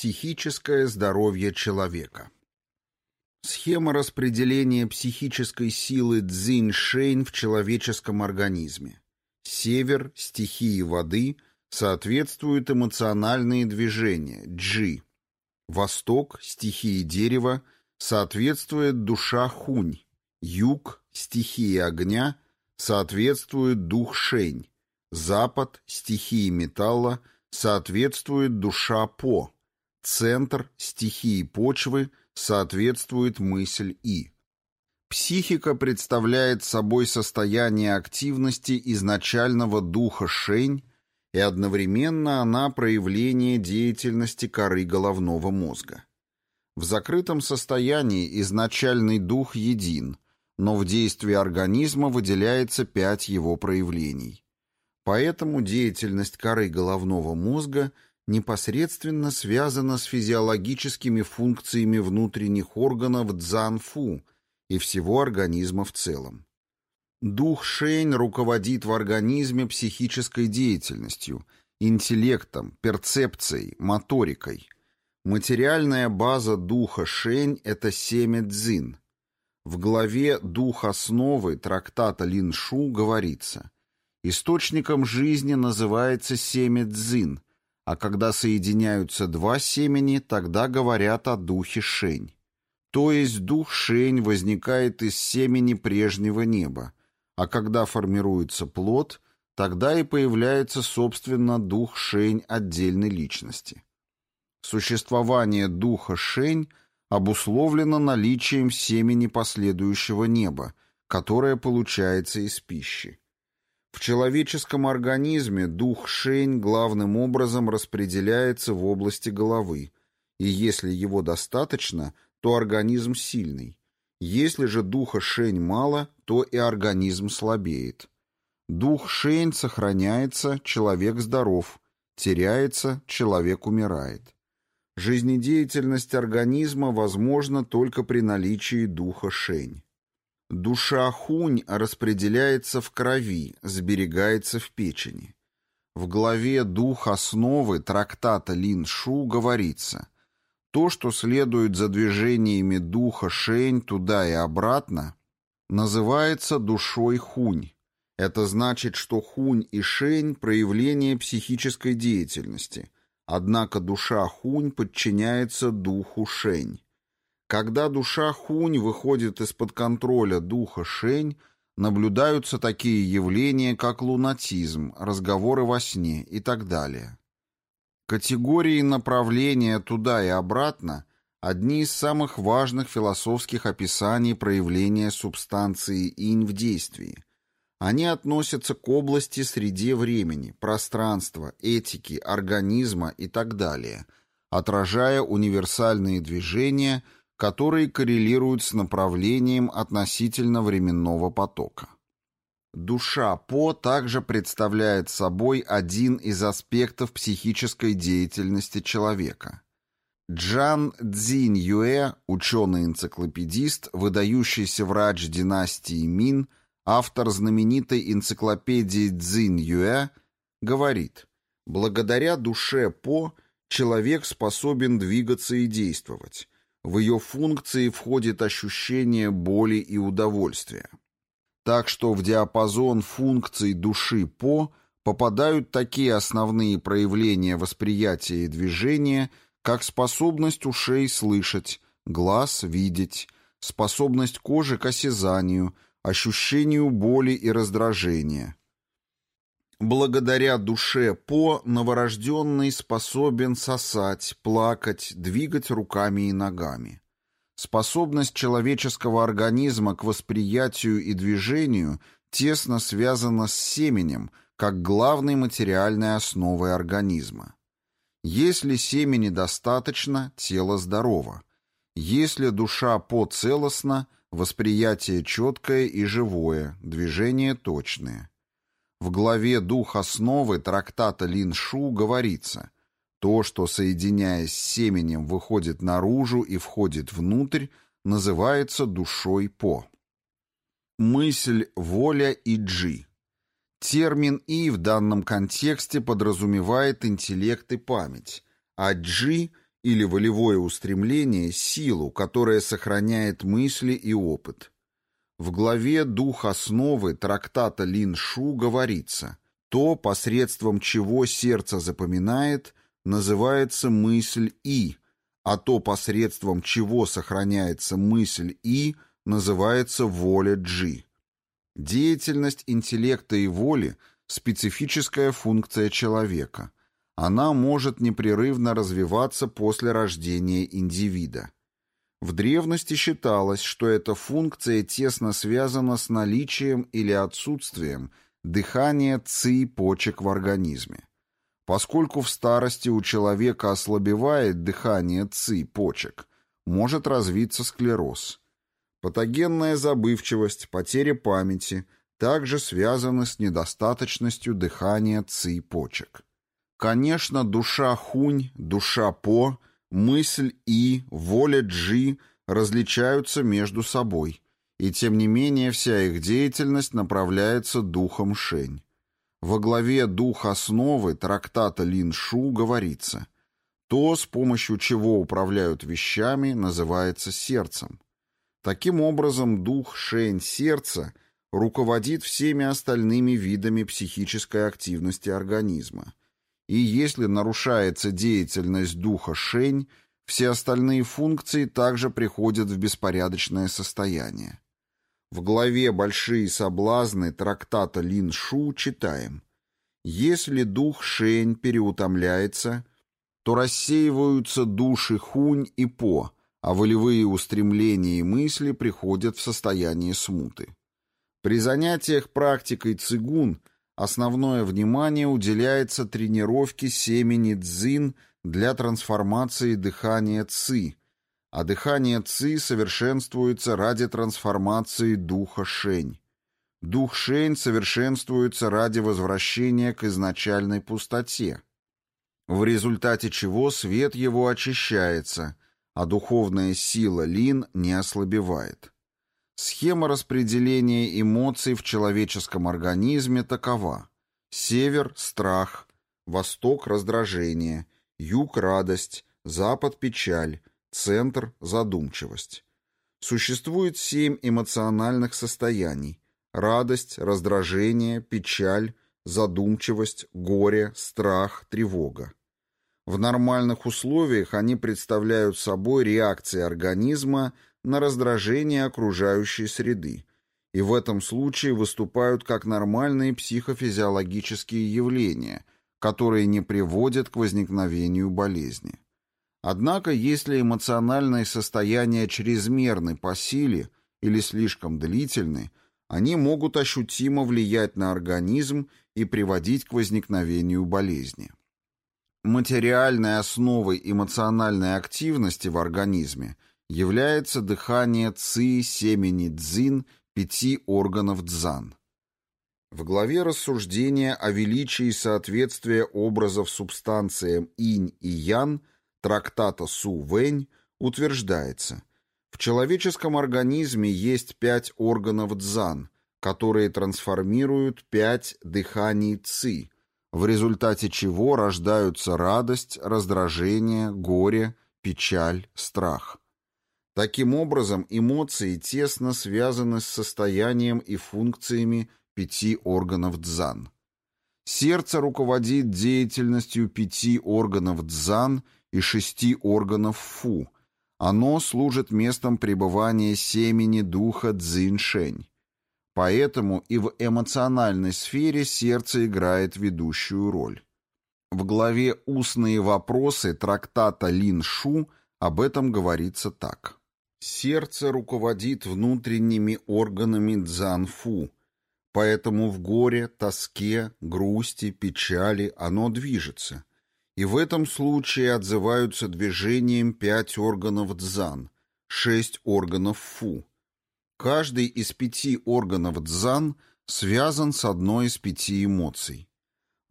Психическое здоровье человека. Схема распределения психической силы Цзинь-Шэнь в человеческом организме. Север, стихии воды, соответствуют эмоциональные движения, Джи. Восток, стихии дерева, соответствует душа Хунь. Юг, стихии огня, соответствует дух Шэнь. Запад, стихии металла, соответствует душа По. Центр стихии почвы соответствует мысль И. Психика представляет собой состояние активности изначального духа Шень, и одновременно она проявление деятельности коры головного мозга. В закрытом состоянии изначальный дух един, но в действии организма выделяется пять его проявлений. Поэтому деятельность коры головного мозга – непосредственно связана с физиологическими функциями внутренних органов дзанфу и всего организма в целом. Дух Шень руководит в организме психической деятельностью, интеллектом, перцепцией, моторикой. Материальная база духа Шень – это семя дзин. В главе «Дух основы» трактата Линшу говорится «Источником жизни называется семя дзин – а когда соединяются два семени, тогда говорят о духе Шень. То есть дух Шень возникает из семени прежнего неба, а когда формируется плод, тогда и появляется, собственно, дух Шень отдельной личности. Существование духа Шень обусловлено наличием семени последующего неба, которое получается из пищи. В человеческом организме дух шень главным образом распределяется в области головы, и если его достаточно, то организм сильный. Если же духа шень мало, то и организм слабеет. Дух шень сохраняется, человек здоров, теряется, человек умирает. Жизнедеятельность организма возможна только при наличии духа шень. Душа хунь распределяется в крови, сберегается в печени. В главе «Дух основы» трактата Лин Шу говорится «То, что следует за движениями духа шень туда и обратно, называется душой хунь. Это значит, что хунь и шень – проявление психической деятельности, однако душа хунь подчиняется духу шень. Когда душа хунь выходит из-под контроля духа шень, наблюдаются такие явления, как лунатизм, разговоры во сне и так далее. Категории направления туда и обратно – одни из самых важных философских описаний проявления субстанции инь в действии. Они относятся к области среде времени, пространства, этики, организма и так далее, отражая универсальные движения – которые коррелируют с направлением относительно временного потока. Душа По также представляет собой один из аспектов психической деятельности человека. Джан Цзинь Юэ, ученый-энциклопедист, выдающийся врач династии Мин, автор знаменитой энциклопедии Цзинь Юэ, говорит, благодаря душе По человек способен двигаться и действовать, в ее функции входит ощущение боли и удовольствия. Так что в диапазон функций души по попадают такие основные проявления восприятия и движения, как способность ушей слышать, глаз видеть, способность кожи к осязанию, ощущению боли и раздражения, Благодаря душе По новорожденный способен сосать, плакать, двигать руками и ногами. Способность человеческого организма к восприятию и движению тесно связана с семенем, как главной материальной основой организма. Если семени достаточно, тело здорово. Если душа По целостна, восприятие четкое и живое, движения точные. В главе «Дух основы» трактата Лин Шу говорится «То, что, соединяясь с семенем, выходит наружу и входит внутрь, называется душой По». Мысль, воля и джи. Термин «и» в данном контексте подразумевает интеллект и память, а джи или волевое устремление – силу, которая сохраняет мысли и опыт. В главе «Дух основы» трактата Лин Шу говорится «То, посредством чего сердце запоминает, называется мысль И, а то, посредством чего сохраняется мысль И, называется воля Джи». Деятельность интеллекта и воли – специфическая функция человека – она может непрерывно развиваться после рождения индивида. В древности считалось, что эта функция тесно связана с наличием или отсутствием дыхания ци почек в организме. Поскольку в старости у человека ослабевает дыхание ци почек, может развиться склероз. Патогенная забывчивость, потеря памяти также связаны с недостаточностью дыхания ци почек. Конечно, душа хунь, душа по, мысль и, воля джи различаются между собой, и тем не менее вся их деятельность направляется духом шень. Во главе «Дух основы» трактата Лин Шу говорится «То, с помощью чего управляют вещами, называется сердцем». Таким образом, дух шень сердца руководит всеми остальными видами психической активности организма – и если нарушается деятельность духа Шень, все остальные функции также приходят в беспорядочное состояние. В главе «Большие соблазны» трактата Лин Шу читаем «Если дух Шень переутомляется, то рассеиваются души Хунь и По, а волевые устремления и мысли приходят в состояние смуты. При занятиях практикой цигун Основное внимание уделяется тренировке семени цзин для трансформации дыхания ци, а дыхание ци совершенствуется ради трансформации духа шень. Дух шень совершенствуется ради возвращения к изначальной пустоте, в результате чего свет его очищается, а духовная сила лин не ослабевает. Схема распределения эмоций в человеческом организме такова. Север – страх, восток – раздражение, юг – радость, запад – печаль, центр – задумчивость. Существует семь эмоциональных состояний – радость, раздражение, печаль, задумчивость, горе, страх, тревога. В нормальных условиях они представляют собой реакции организма – на раздражение окружающей среды, и в этом случае выступают как нормальные психофизиологические явления, которые не приводят к возникновению болезни. Однако, если эмоциональные состояния чрезмерны по силе или слишком длительны, они могут ощутимо влиять на организм и приводить к возникновению болезни. Материальной основой эмоциональной активности в организме – является дыхание ци семени дзин пяти органов дзан. В главе рассуждения о величии соответствия образов субстанциям инь и ян трактата Су Вэнь утверждается, в человеческом организме есть пять органов дзан, которые трансформируют пять дыханий ци, в результате чего рождаются радость, раздражение, горе, печаль, страх. Таким образом, эмоции тесно связаны с состоянием и функциями пяти органов дзан. Сердце руководит деятельностью пяти органов дзан и шести органов фу. Оно служит местом пребывания семени духа цзиньшень. Поэтому и в эмоциональной сфере сердце играет ведущую роль. В главе «Устные вопросы» трактата Лин Шу об этом говорится так. Сердце руководит внутренними органами дзанфу, поэтому в горе, тоске, грусти, печали оно движется. И в этом случае отзываются движением пять органов дзан, шесть органов фу. Каждый из пяти органов дзан связан с одной из пяти эмоций.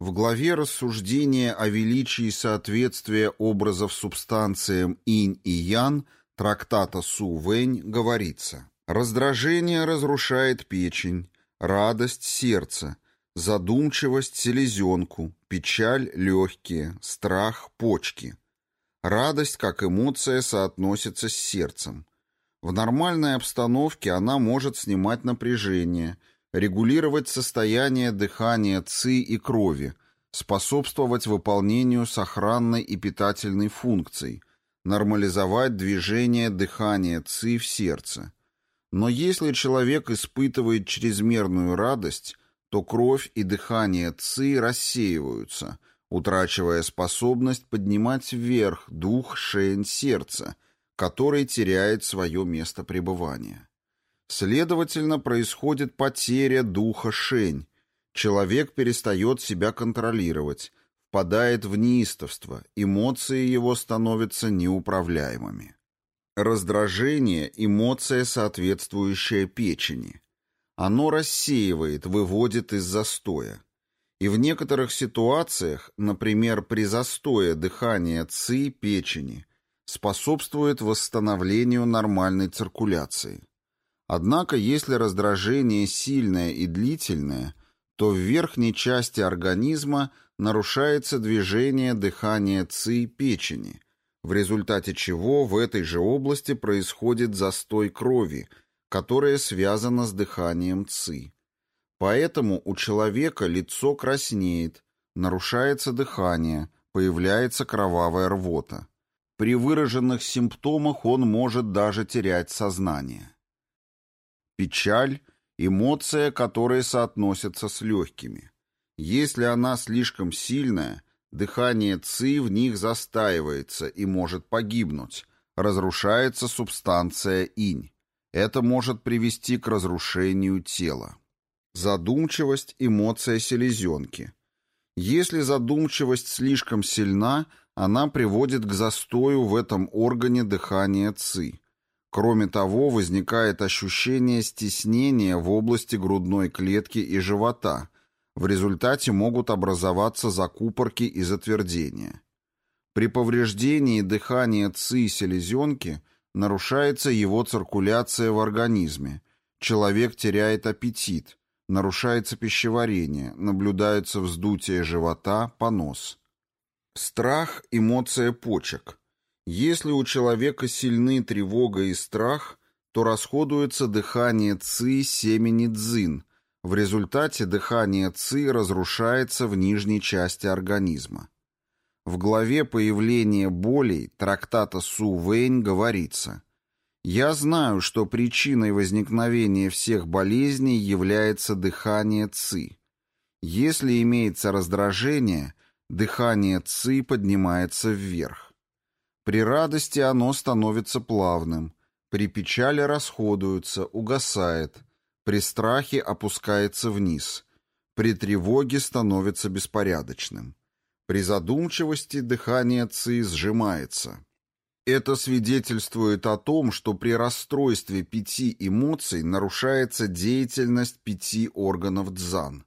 В главе рассуждения о величии соответствия образов субстанциям инь и ян – трактата Су Вэнь говорится «Раздражение разрушает печень, радость – сердце, задумчивость – селезенку, печаль – легкие, страх – почки. Радость как эмоция соотносится с сердцем. В нормальной обстановке она может снимать напряжение, регулировать состояние дыхания ЦИ и крови, способствовать выполнению сохранной и питательной функций, нормализовать движение дыхания ЦИ в сердце. Но если человек испытывает чрезмерную радость, то кровь и дыхание ЦИ рассеиваются, утрачивая способность поднимать вверх дух шеен сердца, который теряет свое место пребывания. Следовательно, происходит потеря духа шень. Человек перестает себя контролировать, впадает в неистовство, эмоции его становятся неуправляемыми. Раздражение – эмоция, соответствующая печени. Оно рассеивает, выводит из застоя. И в некоторых ситуациях, например, при застое дыхания ЦИ печени, способствует восстановлению нормальной циркуляции. Однако, если раздражение сильное и длительное, то в верхней части организма нарушается движение дыхания ЦИ печени, в результате чего в этой же области происходит застой крови – которое связано с дыханием ЦИ. Поэтому у человека лицо краснеет, нарушается дыхание, появляется кровавая рвота. При выраженных симптомах он может даже терять сознание. Печаль – эмоция, которая соотносится с легкими. Если она слишком сильная, дыхание ЦИ в них застаивается и может погибнуть, разрушается субстанция инь. Это может привести к разрушению тела. Задумчивость – эмоция селезенки. Если задумчивость слишком сильна, она приводит к застою в этом органе дыхания ЦИ. Кроме того, возникает ощущение стеснения в области грудной клетки и живота. В результате могут образоваться закупорки и затвердения. При повреждении дыхания ЦИ селезенки нарушается его циркуляция в организме, человек теряет аппетит, нарушается пищеварение, наблюдается вздутие живота, понос. Страх – эмоция почек. Если у человека сильны тревога и страх, то расходуется дыхание ци семени дзин. В результате дыхание ци разрушается в нижней части организма. В главе «Появление болей» трактата Су Вэнь говорится «Я знаю, что причиной возникновения всех болезней является дыхание ци. Если имеется раздражение, дыхание ци поднимается вверх. При радости оно становится плавным, при печали расходуется, угасает, при страхе опускается вниз, при тревоге становится беспорядочным». При задумчивости дыхание ЦИ сжимается. Это свидетельствует о том, что при расстройстве пяти эмоций нарушается деятельность пяти органов дзан.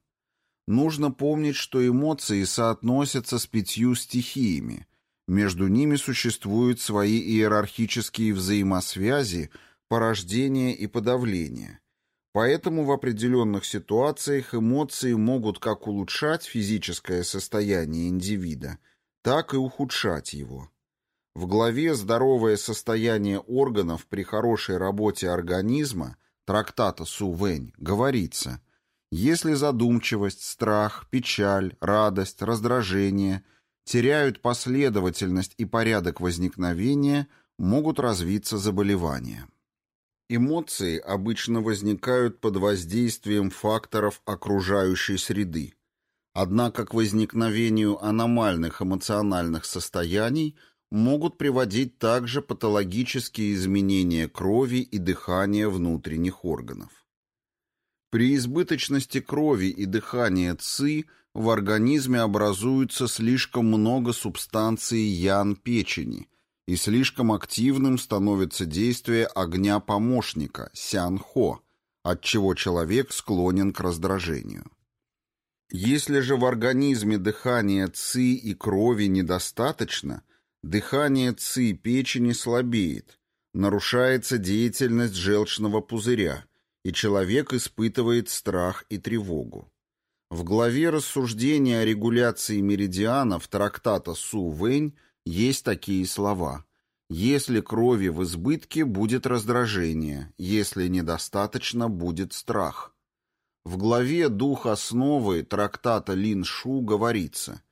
Нужно помнить, что эмоции соотносятся с пятью стихиями. Между ними существуют свои иерархические взаимосвязи, порождения и подавления. Поэтому в определенных ситуациях эмоции могут как улучшать физическое состояние индивида, так и ухудшать его. В главе «Здоровое состояние органов при хорошей работе организма» трактата Су Вэнь говорится, если задумчивость, страх, печаль, радость, раздражение теряют последовательность и порядок возникновения, могут развиться заболевания. Эмоции обычно возникают под воздействием факторов окружающей среды. Однако к возникновению аномальных эмоциональных состояний могут приводить также патологические изменения крови и дыхания внутренних органов. При избыточности крови и дыхания ЦИ в организме образуется слишком много субстанции ян печени – и слишком активным становится действие огня помощника, сянхо, отчего человек склонен к раздражению. Если же в организме дыхания ци и крови недостаточно, дыхание ци печени слабеет, нарушается деятельность желчного пузыря, и человек испытывает страх и тревогу. В главе рассуждения о регуляции меридианов трактата Су Вэнь Есть такие слова. Если крови в избытке, будет раздражение, если недостаточно, будет страх. В главе «Дух основы» трактата Лин Шу говорится,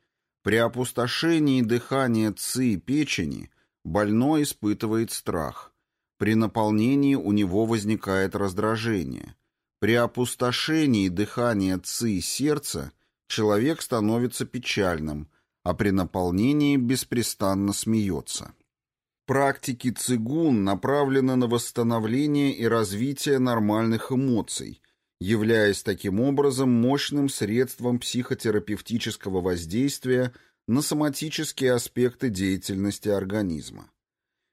при опустошении дыхания ци печени больной испытывает страх. При наполнении у него возникает раздражение. При опустошении дыхания ци сердца человек становится печальным, а при наполнении беспрестанно смеется. Практики цигун направлены на восстановление и развитие нормальных эмоций, являясь таким образом мощным средством психотерапевтического воздействия на соматические аспекты деятельности организма.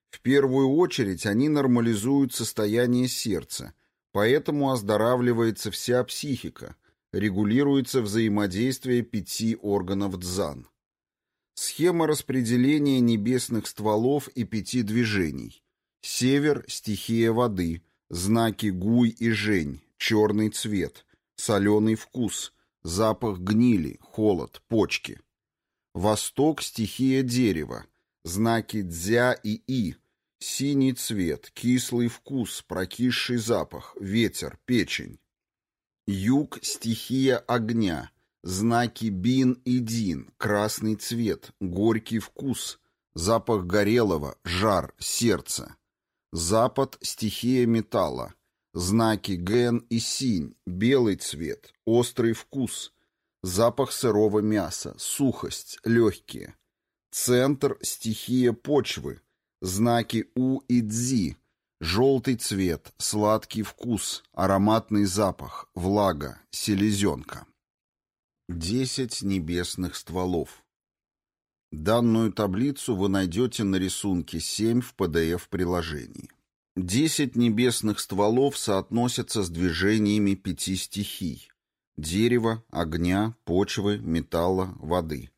В первую очередь они нормализуют состояние сердца, поэтому оздоравливается вся психика, регулируется взаимодействие пяти органов дзан. Схема распределения небесных стволов и пяти движений. Север – стихия воды, знаки гуй и жень, черный цвет, соленый вкус, запах гнили, холод, почки. Восток – стихия дерева, знаки дзя и и, синий цвет, кислый вкус, прокисший запах, ветер, печень. Юг – стихия огня, Знаки бин и дин, красный цвет, горький вкус, запах горелого, жар, сердце. Запад – стихия металла. Знаки ген и синь, белый цвет, острый вкус, запах сырого мяса, сухость, легкие. Центр – стихия почвы. Знаки у и дзи, желтый цвет, сладкий вкус, ароматный запах, влага, селезенка. Десять небесных стволов. Данную таблицу вы найдете на рисунке 7 в PDF-приложении. Десять небесных стволов соотносятся с движениями пяти стихий – дерева, огня, почвы, металла, воды.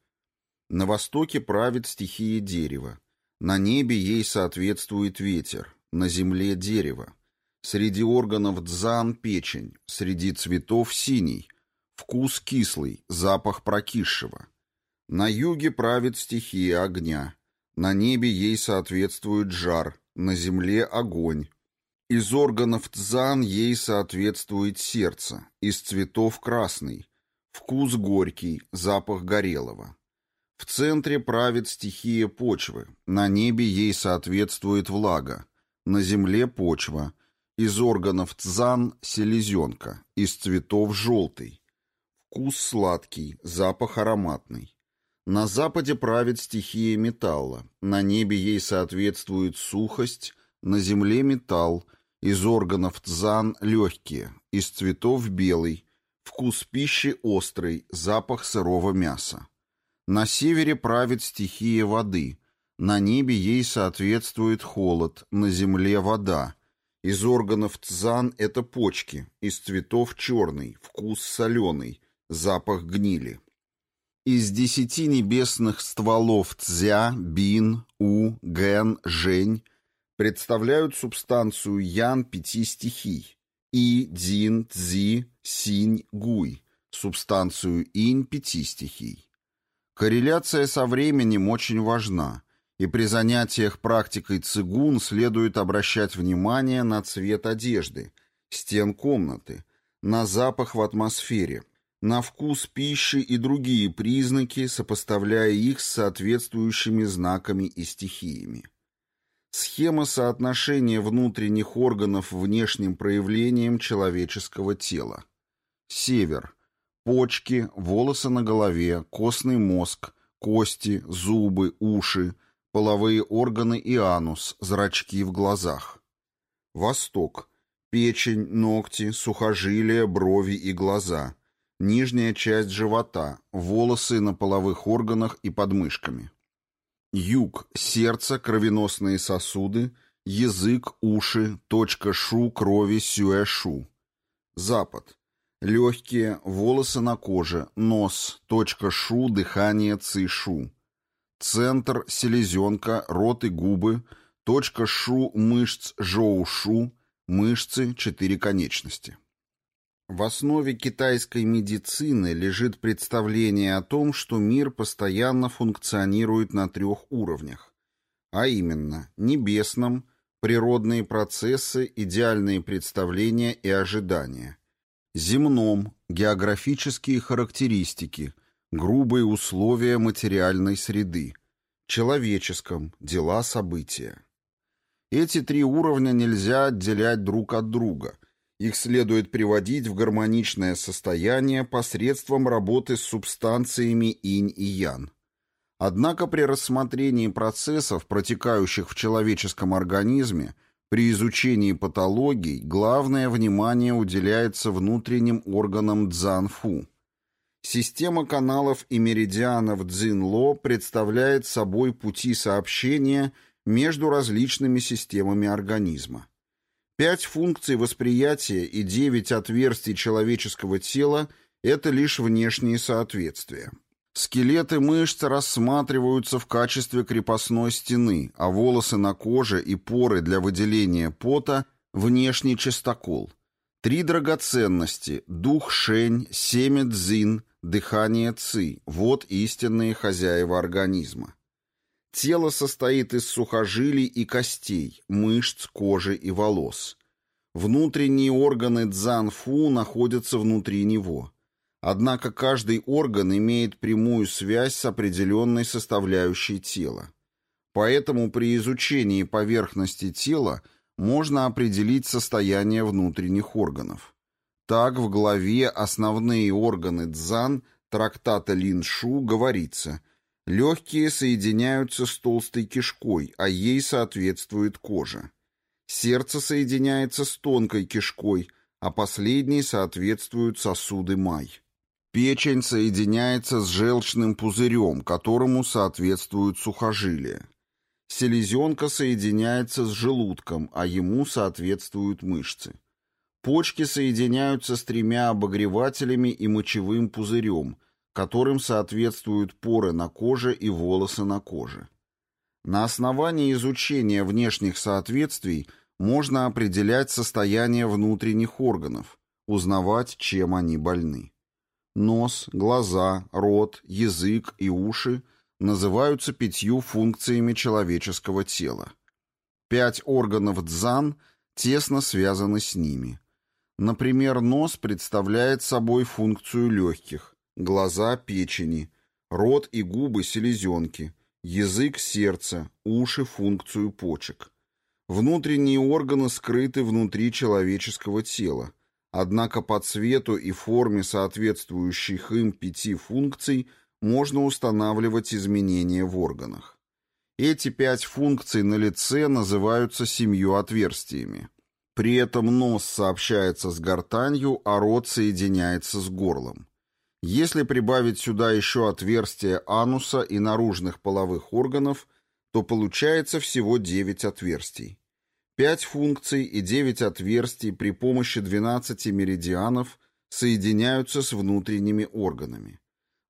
На востоке правит стихия дерева. На небе ей соответствует ветер, на земле – дерево. Среди органов дзан – печень, среди цветов – синий – Вкус кислый, запах прокисшего. На юге правит стихия огня. На небе ей соответствует жар, на земле огонь. Из органов тзан ей соответствует сердце, из цветов красный. Вкус горький, запах горелого. В центре правит стихия почвы, на небе ей соответствует влага, на земле почва, из органов тзан – селезенка, из цветов желтый, Вкус сладкий, запах ароматный. На западе правит стихия металла, на небе ей соответствует сухость, на земле металл, из органов тзан легкие, из цветов белый, вкус пищи острый, запах сырого мяса. На севере правит стихия воды, на небе ей соответствует холод, на земле вода. Из органов тзан это почки, из цветов черный, вкус соленый, запах гнили. Из десяти небесных стволов Цзя, Бин, У, Ген, Жень представляют субстанцию Ян пяти стихий И, Дин, Цзи, Синь, Гуй, субстанцию Инь пяти стихий. Корреляция со временем очень важна, и при занятиях практикой цигун следует обращать внимание на цвет одежды, стен комнаты, на запах в атмосфере, на вкус пищи и другие признаки, сопоставляя их с соответствующими знаками и стихиями. Схема соотношения внутренних органов внешним проявлением человеческого тела. Север. Почки, волосы на голове, костный мозг, кости, зубы, уши, половые органы и анус, зрачки в глазах. Восток. Печень, ногти, сухожилия, брови и глаза – нижняя часть живота, волосы на половых органах и подмышками. Юг – сердце, кровеносные сосуды, язык, уши, точка шу крови сюэшу. Запад – легкие, волосы на коже, нос, точка шу дыхание цишу. Центр – селезенка, рот и губы, точка шу мышц жоушу, мышцы, четыре конечности. В основе китайской медицины лежит представление о том, что мир постоянно функционирует на трех уровнях, а именно небесном, природные процессы, идеальные представления и ожидания, земном, географические характеристики, грубые условия материальной среды, человеческом, дела, события. Эти три уровня нельзя отделять друг от друга – их следует приводить в гармоничное состояние посредством работы с субстанциями инь и ян. Однако при рассмотрении процессов, протекающих в человеческом организме, при изучении патологий, главное внимание уделяется внутренним органам дзанфу. Система каналов и меридианов Цзинло представляет собой пути сообщения между различными системами организма. Пять функций восприятия и девять отверстий человеческого тела – это лишь внешние соответствия. Скелеты мышц рассматриваются в качестве крепостной стены, а волосы на коже и поры для выделения пота – внешний чистокол. Три драгоценности – дух шень, семя дзин, дыхание ци – вот истинные хозяева организма. Тело состоит из сухожилий и костей, мышц, кожи и волос. Внутренние органы дзан-фу находятся внутри него. Однако каждый орган имеет прямую связь с определенной составляющей тела. Поэтому при изучении поверхности тела можно определить состояние внутренних органов. Так в главе «Основные органы дзан» трактата Линшу говорится – Легкие соединяются с толстой кишкой, а ей соответствует кожа. Сердце соединяется с тонкой кишкой, а последней соответствуют сосуды май. Печень соединяется с желчным пузырем, которому соответствуют сухожилия. Селезенка соединяется с желудком, а ему соответствуют мышцы. Почки соединяются с тремя обогревателями и мочевым пузырем – которым соответствуют поры на коже и волосы на коже. На основании изучения внешних соответствий можно определять состояние внутренних органов, узнавать, чем они больны. Нос, глаза, рот, язык и уши называются пятью функциями человеческого тела. Пять органов дзан тесно связаны с ними. Например, нос представляет собой функцию легких, глаза печени, рот и губы селезенки, язык сердца, уши функцию почек. Внутренние органы скрыты внутри человеческого тела, однако по цвету и форме соответствующих им пяти функций можно устанавливать изменения в органах. Эти пять функций на лице называются семью отверстиями. При этом нос сообщается с гортанью, а рот соединяется с горлом. Если прибавить сюда еще отверстия ануса и наружных половых органов, то получается всего 9 отверстий. 5 функций и 9 отверстий при помощи 12 меридианов соединяются с внутренними органами.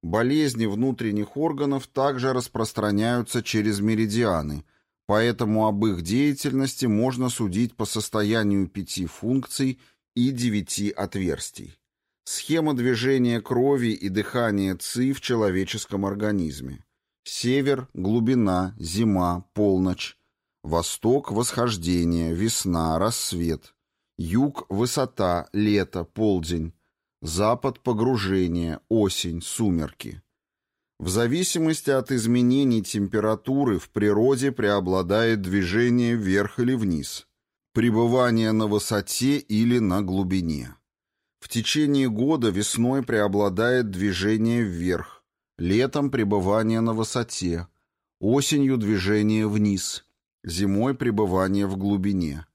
Болезни внутренних органов также распространяются через меридианы, поэтому об их деятельности можно судить по состоянию пяти функций и девяти отверстий. Схема движения крови и дыхания ЦИ в человеческом организме. Север – глубина, зима, полночь. Восток – восхождение, весна, рассвет. Юг – высота, лето, полдень. Запад – погружение, осень, сумерки. В зависимости от изменений температуры в природе преобладает движение вверх или вниз, пребывание на высоте или на глубине. В течение года весной преобладает движение вверх, летом пребывание на высоте, осенью движение вниз, зимой пребывание в глубине.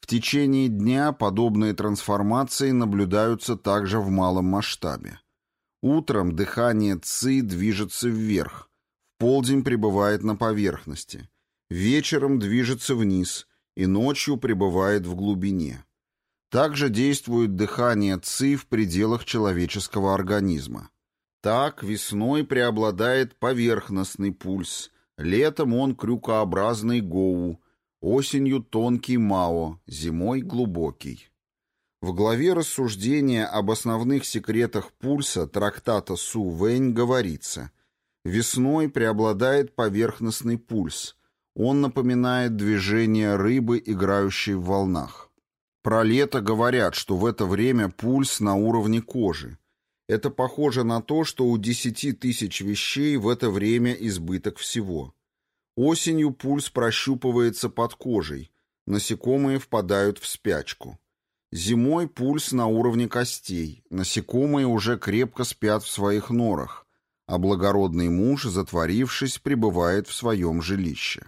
В течение дня подобные трансформации наблюдаются также в малом масштабе. Утром дыхание ЦИ движется вверх, в полдень пребывает на поверхности, вечером движется вниз и ночью пребывает в глубине. Также действует дыхание ЦИ в пределах человеческого организма. Так весной преобладает поверхностный пульс, летом он крюкообразный гоу, осенью тонкий мао, зимой глубокий. В главе рассуждения об основных секретах пульса трактата Су Вэнь говорится «Весной преобладает поверхностный пульс. Он напоминает движение рыбы, играющей в волнах. Про лето говорят, что в это время пульс на уровне кожи. Это похоже на то, что у 10 тысяч вещей в это время избыток всего. Осенью пульс прощупывается под кожей. Насекомые впадают в спячку. Зимой пульс на уровне костей, насекомые уже крепко спят в своих норах, а благородный муж, затворившись, пребывает в своем жилище.